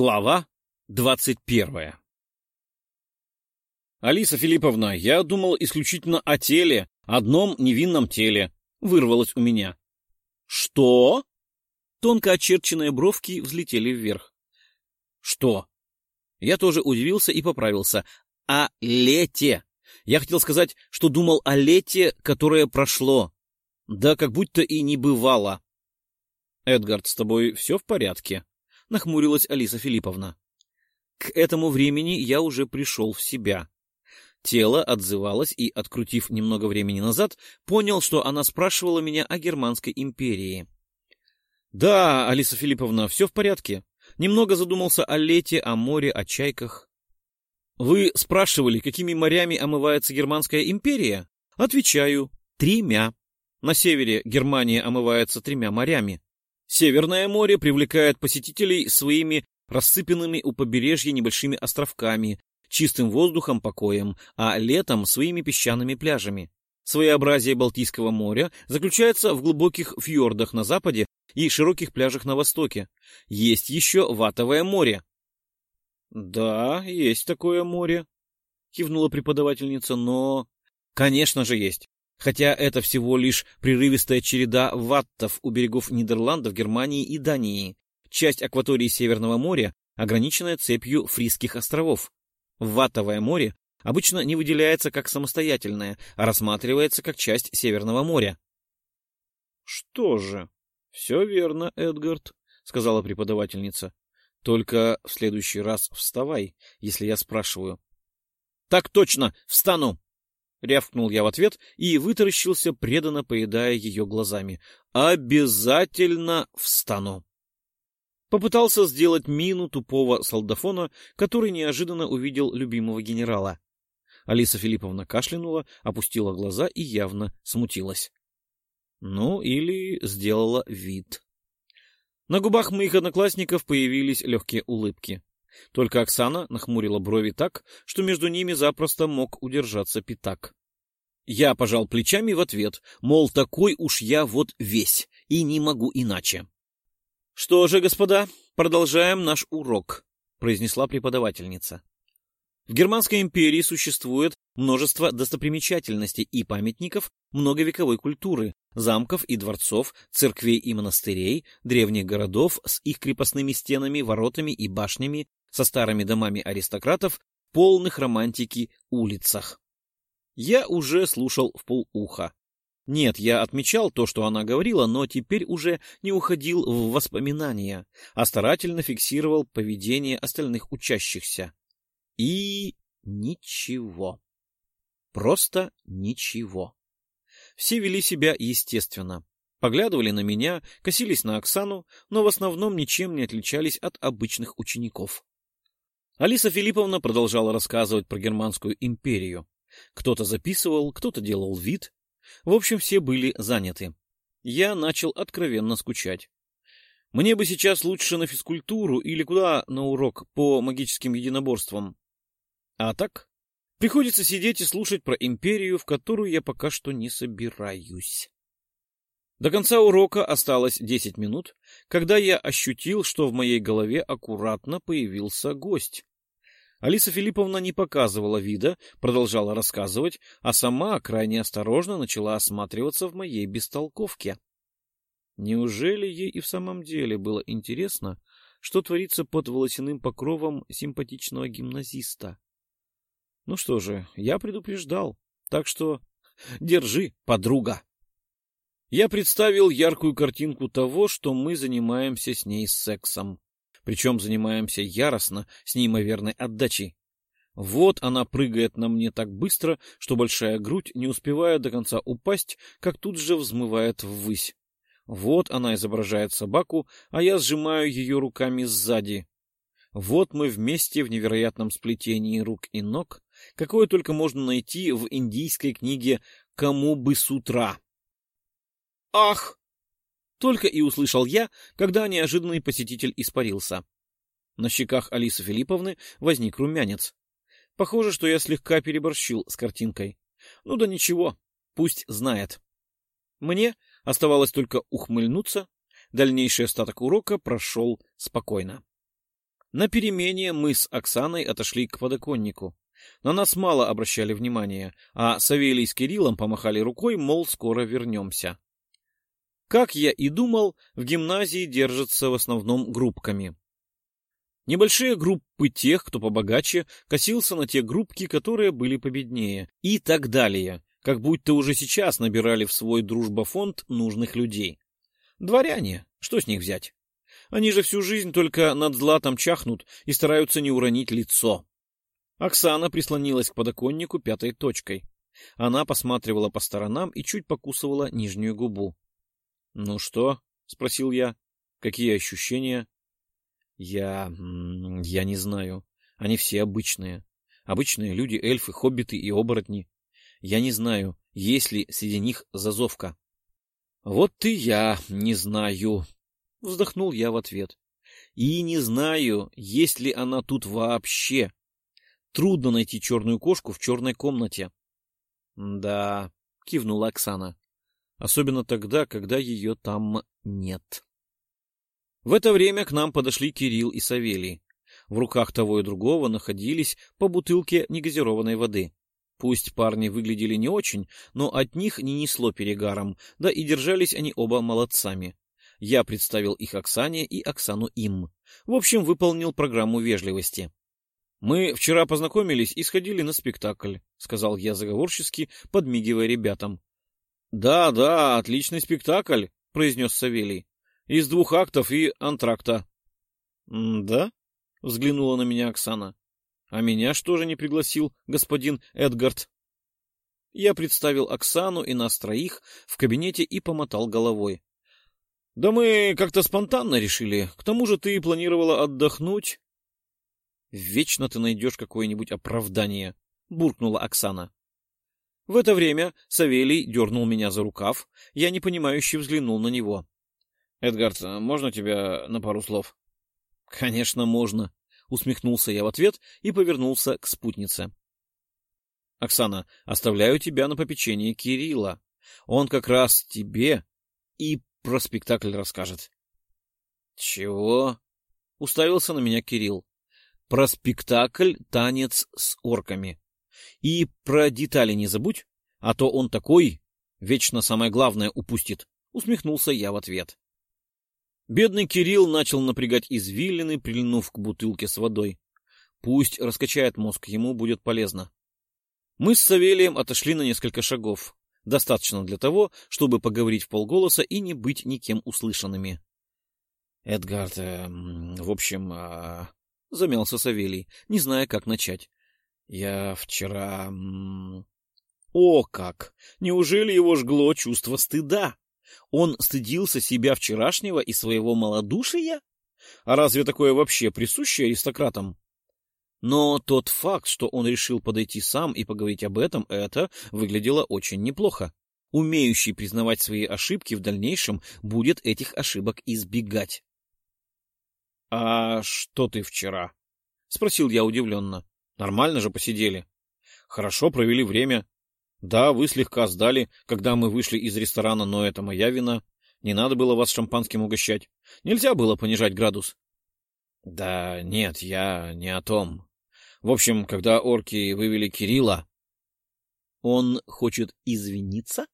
Глава двадцать первая «Алиса Филипповна, я думал исключительно о теле, одном невинном теле», — вырвалось у меня. «Что?» Тонко очерченные бровки взлетели вверх. «Что?» Я тоже удивился и поправился. «О лете!» Я хотел сказать, что думал о лете, которое прошло. Да как будто и не бывало. «Эдгард, с тобой все в порядке?» — нахмурилась Алиса Филипповна. К этому времени я уже пришел в себя. Тело отзывалось и, открутив немного времени назад, понял, что она спрашивала меня о Германской империи. — Да, Алиса Филипповна, все в порядке. Немного задумался о лете, о море, о чайках. — Вы спрашивали, какими морями омывается Германская империя? Отвечаю, тремя. На севере Германия омывается тремя морями. Северное море привлекает посетителей своими рассыпанными у побережья небольшими островками, чистым воздухом, покоем, а летом своими песчаными пляжами. Своеобразие Балтийского моря заключается в глубоких фьордах на западе и широких пляжах на востоке. Есть еще Ватовое море. — Да, есть такое море, — кивнула преподавательница, — но... — Конечно же есть хотя это всего лишь прерывистая череда ваттов у берегов Нидерландов, Германии и Дании, часть акватории Северного моря, ограниченная цепью Фрисских островов. Ваттовое море обычно не выделяется как самостоятельное, а рассматривается как часть Северного моря. — Что же, все верно, Эдгард, — сказала преподавательница. — Только в следующий раз вставай, если я спрашиваю. — Так точно, встану! — рявкнул я в ответ и вытаращился, преданно поедая ее глазами. «Обязательно встану!» Попытался сделать мину тупого солдафона, который неожиданно увидел любимого генерала. Алиса Филипповна кашлянула, опустила глаза и явно смутилась. Ну, или сделала вид. На губах моих одноклассников появились легкие улыбки. Только Оксана нахмурила брови так, что между ними запросто мог удержаться пятак. Я пожал плечами в ответ, мол, такой уж я вот весь, и не могу иначе. — Что же, господа, продолжаем наш урок, — произнесла преподавательница. В Германской империи существует множество достопримечательностей и памятников многовековой культуры, замков и дворцов, церквей и монастырей, древних городов с их крепостными стенами, воротами и башнями, со старыми домами аристократов, полных романтики улицах. Я уже слушал в полуха. Нет, я отмечал то, что она говорила, но теперь уже не уходил в воспоминания, а старательно фиксировал поведение остальных учащихся. И ничего. Просто ничего. Все вели себя естественно. Поглядывали на меня, косились на Оксану, но в основном ничем не отличались от обычных учеников. Алиса Филипповна продолжала рассказывать про Германскую империю. Кто-то записывал, кто-то делал вид. В общем, все были заняты. Я начал откровенно скучать. Мне бы сейчас лучше на физкультуру или куда на урок по магическим единоборствам. А так, приходится сидеть и слушать про империю, в которую я пока что не собираюсь. До конца урока осталось десять минут, когда я ощутил, что в моей голове аккуратно появился гость. Алиса Филипповна не показывала вида, продолжала рассказывать, а сама крайне осторожно начала осматриваться в моей бестолковке. Неужели ей и в самом деле было интересно, что творится под волосяным покровом симпатичного гимназиста? Ну что же, я предупреждал, так что держи, подруга. Я представил яркую картинку того, что мы занимаемся с ней сексом. Причем занимаемся яростно, с неимоверной отдачей. Вот она прыгает на мне так быстро, что большая грудь не успевает до конца упасть, как тут же взмывает ввысь. Вот она изображает собаку, а я сжимаю ее руками сзади. Вот мы вместе в невероятном сплетении рук и ног, какое только можно найти в индийской книге «Кому бы с утра». «Ах!» Только и услышал я, когда неожиданный посетитель испарился. На щеках Алисы Филипповны возник румянец. Похоже, что я слегка переборщил с картинкой. Ну да ничего, пусть знает. Мне оставалось только ухмыльнуться. Дальнейший остаток урока прошел спокойно. На перемене мы с Оксаной отошли к подоконнику. На нас мало обращали внимания, а Савелий с Кириллом помахали рукой, мол, скоро вернемся. Как я и думал, в гимназии держатся в основном группками. Небольшие группы тех, кто побогаче, косился на те группки, которые были победнее, и так далее, как будто уже сейчас набирали в свой дружбофонд нужных людей. Дворяне, что с них взять? Они же всю жизнь только над златом чахнут и стараются не уронить лицо. Оксана прислонилась к подоконнику пятой точкой. Она посматривала по сторонам и чуть покусывала нижнюю губу. — Ну что? — спросил я. — Какие ощущения? — Я... я не знаю. Они все обычные. Обычные люди, эльфы, хоббиты и оборотни. Я не знаю, есть ли среди них зазовка. — Вот и я не знаю, — вздохнул я в ответ. — И не знаю, есть ли она тут вообще. Трудно найти черную кошку в черной комнате. — Да, — кивнула Оксана. — Особенно тогда, когда ее там нет. В это время к нам подошли Кирилл и Савелий. В руках того и другого находились по бутылке негазированной воды. Пусть парни выглядели не очень, но от них не несло перегаром, да и держались они оба молодцами. Я представил их Оксане и Оксану им. В общем, выполнил программу вежливости. «Мы вчера познакомились и сходили на спектакль», — сказал я заговорчески, подмигивая ребятам. «Да, да, отличный спектакль», — произнес Савелий. «Из двух актов и антракта». «Да?» — взглянула на меня Оксана. «А меня что же не пригласил господин Эдгард?» Я представил Оксану и нас троих в кабинете и помотал головой. «Да мы как-то спонтанно решили. К тому же ты планировала отдохнуть». Вечно ты найдешь какое-нибудь оправдание, — буркнула Оксана. В это время Савелий дернул меня за рукав, я непонимающе взглянул на него. — Эдгард, можно тебя на пару слов? — Конечно, можно, — усмехнулся я в ответ и повернулся к спутнице. — Оксана, оставляю тебя на попечение Кирилла. Он как раз тебе и про спектакль расскажет. — Чего? — уставился на меня Кирилл про спектакль «Танец с орками». И про детали не забудь, а то он такой, вечно самое главное упустит, — усмехнулся я в ответ. Бедный Кирилл начал напрягать извилины, прильнув к бутылке с водой. Пусть раскачает мозг, ему будет полезно. Мы с Савелием отошли на несколько шагов. Достаточно для того, чтобы поговорить в полголоса и не быть никем услышанными. — Эдгард, э, в общем, э, — замялся Савелий, не зная, как начать. — Я вчера... О как! Неужели его жгло чувство стыда? Он стыдился себя вчерашнего и своего малодушия? А разве такое вообще присуще аристократам? Но тот факт, что он решил подойти сам и поговорить об этом, это выглядело очень неплохо. Умеющий признавать свои ошибки в дальнейшем будет этих ошибок избегать. — А что ты вчера? — спросил я удивленно. — Нормально же посидели. Хорошо провели время. Да, вы слегка сдали, когда мы вышли из ресторана, но это моя вина. Не надо было вас шампанским угощать. Нельзя было понижать градус. — Да нет, я не о том. В общем, когда орки вывели Кирилла... — Он хочет извиниться?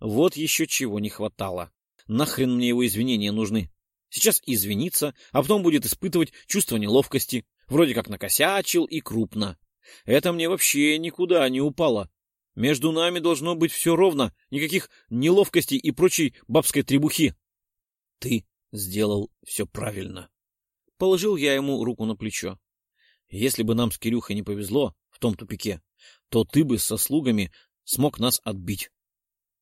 Вот еще чего не хватало. Нахрен мне его извинения нужны? Сейчас извинится, а потом будет испытывать чувство неловкости. Вроде как накосячил и крупно. Это мне вообще никуда не упало. Между нами должно быть все ровно, никаких неловкостей и прочей бабской требухи. Ты сделал все правильно. Положил я ему руку на плечо. Если бы нам с Кирюхой не повезло в том тупике, то ты бы со слугами смог нас отбить.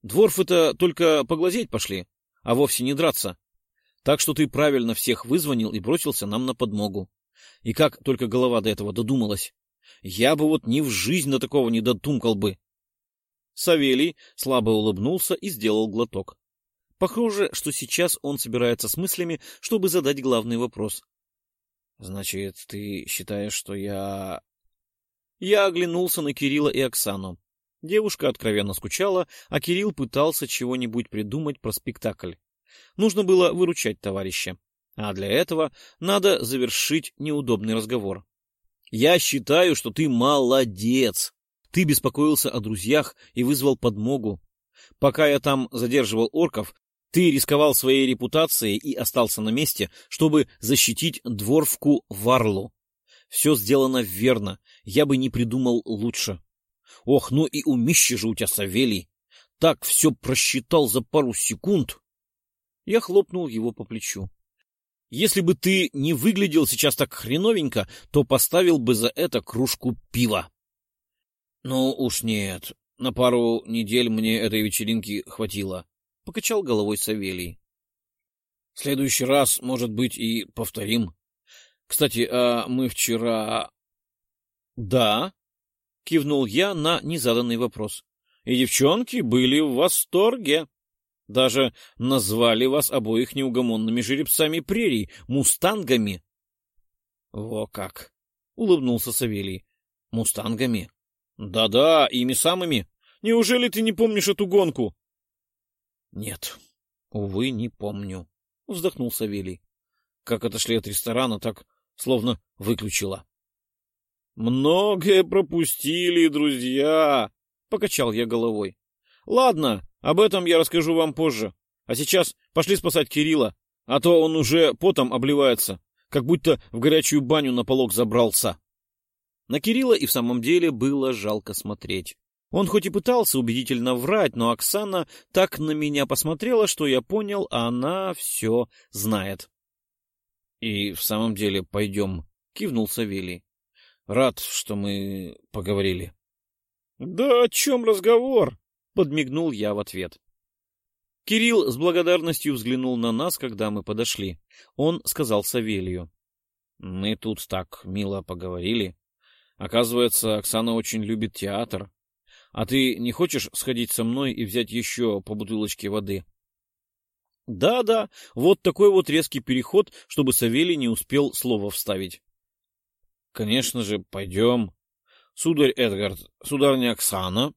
Дворфы-то только поглазеть пошли, а вовсе не драться. Так что ты правильно всех вызвонил и бросился нам на подмогу. И как только голова до этого додумалась. Я бы вот ни в жизнь до такого не дотумкал бы. Савелий слабо улыбнулся и сделал глоток. Похоже, что сейчас он собирается с мыслями, чтобы задать главный вопрос. — Значит, ты считаешь, что я... Я оглянулся на Кирилла и Оксану. Девушка откровенно скучала, а Кирилл пытался чего-нибудь придумать про спектакль. Нужно было выручать товарища. А для этого надо завершить неудобный разговор. Я считаю, что ты молодец. Ты беспокоился о друзьях и вызвал подмогу. Пока я там задерживал орков, ты рисковал своей репутацией и остался на месте, чтобы защитить дворфку Варлу. Все сделано верно, я бы не придумал лучше. Ох, ну и умище же у тебя, Савелий! Так все просчитал за пару секунд. Я хлопнул его по плечу. Если бы ты не выглядел сейчас так хреновенько, то поставил бы за это кружку пива. Ну уж нет, на пару недель мне этой вечеринки хватило. Покачал головой Савелий. Следующий раз, может быть, и повторим. Кстати, а мы вчера... Да, кивнул я на незаданный вопрос. И девчонки были в восторге. Даже назвали вас обоих неугомонными жеребцами прерий, мустангами. — Во как! — улыбнулся Савелий. — Мустангами? Да — Да-да, ими самыми. Неужели ты не помнишь эту гонку? — Нет, увы, не помню, — вздохнул Савелий. Как отошли от ресторана, так словно выключила. — Многое пропустили, друзья, — покачал я головой. — Ладно, об этом я расскажу вам позже. А сейчас пошли спасать Кирилла, а то он уже потом обливается, как будто в горячую баню на полок забрался. На Кирилла и в самом деле было жалко смотреть. Он хоть и пытался убедительно врать, но Оксана так на меня посмотрела, что я понял, она все знает. — И в самом деле пойдем, — кивнул Савелий. — Рад, что мы поговорили. — Да о чем разговор? — подмигнул я в ответ. Кирилл с благодарностью взглянул на нас, когда мы подошли. Он сказал Савелью. — Мы тут так мило поговорили. Оказывается, Оксана очень любит театр. А ты не хочешь сходить со мной и взять еще по бутылочке воды? Да-да, вот такой вот резкий переход, чтобы Савелий не успел слова вставить. — Конечно же, пойдем. Сударь Эдгард, сударыня Оксана,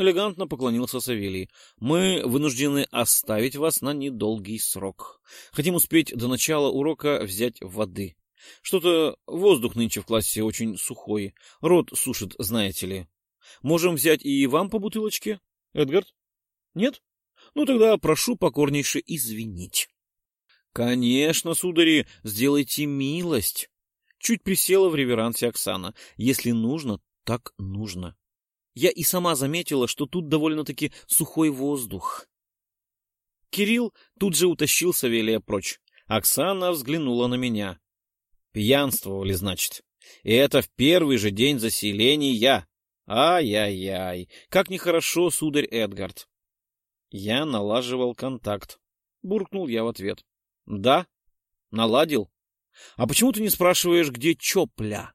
Элегантно поклонился Савелий. «Мы вынуждены оставить вас на недолгий срок. Хотим успеть до начала урока взять воды. Что-то воздух нынче в классе очень сухой. Рот сушит, знаете ли. Можем взять и вам по бутылочке, Эдгард? Нет? Ну тогда прошу покорнейше извинить». «Конечно, судари, сделайте милость!» Чуть присела в реверансе Оксана. «Если нужно, так нужно. Я и сама заметила, что тут довольно-таки сухой воздух. Кирилл тут же утащил Савелия прочь. Оксана взглянула на меня. Пьянствовали, значит. И это в первый же день заселения. Ай-яй-яй, как нехорошо, сударь Эдгард. Я налаживал контакт. Буркнул я в ответ. Да, наладил. А почему ты не спрашиваешь, где Чопля?